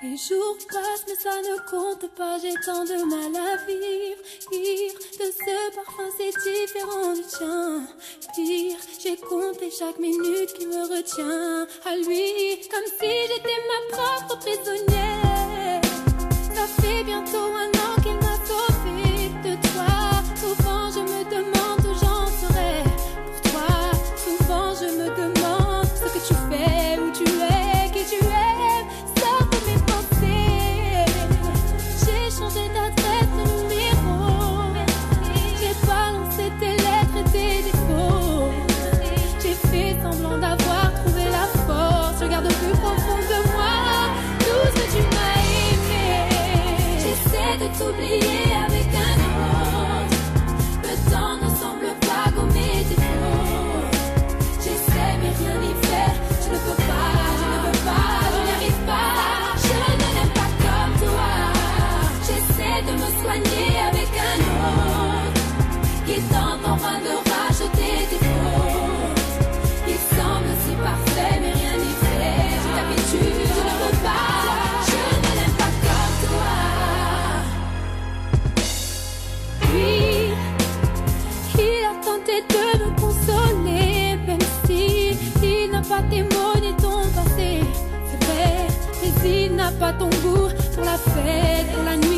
Les jours passent, mais ça ne compte pas. J'ai tant de mal à vivre. De ce parfum, c'est différent du tien. Pire, j'ai compté chaque minute qui me retient à lui, comme si j'étais ma propre prisonnière. Soublier avec un autre, le sang ne semble pas gommer tes fautes. J'essaie mais rien n'y fait, je ne peux pas, je ne peux pas, je n'arrive pas. Je ne ai pas comme toi. J'essaie de me soigner avec un autre. pas ton goût pour la fête, pour la nuit.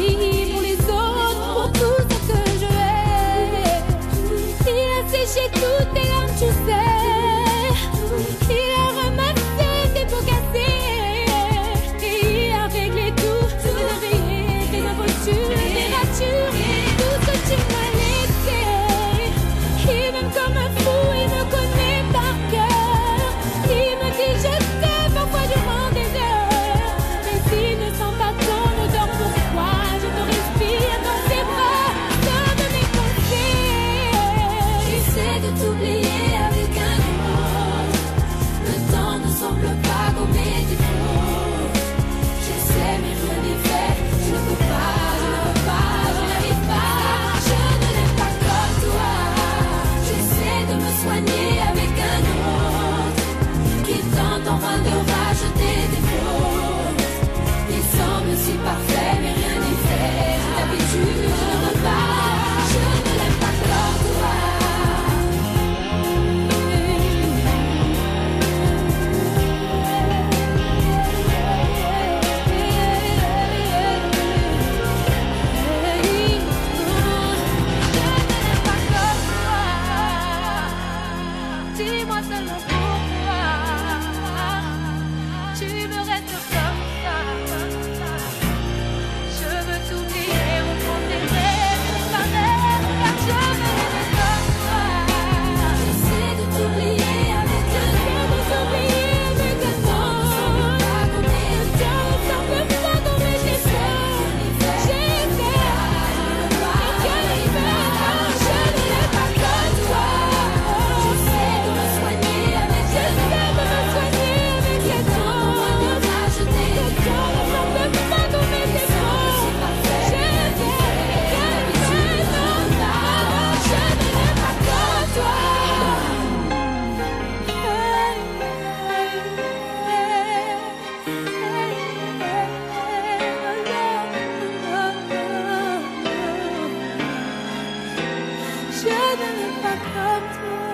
than if I come to.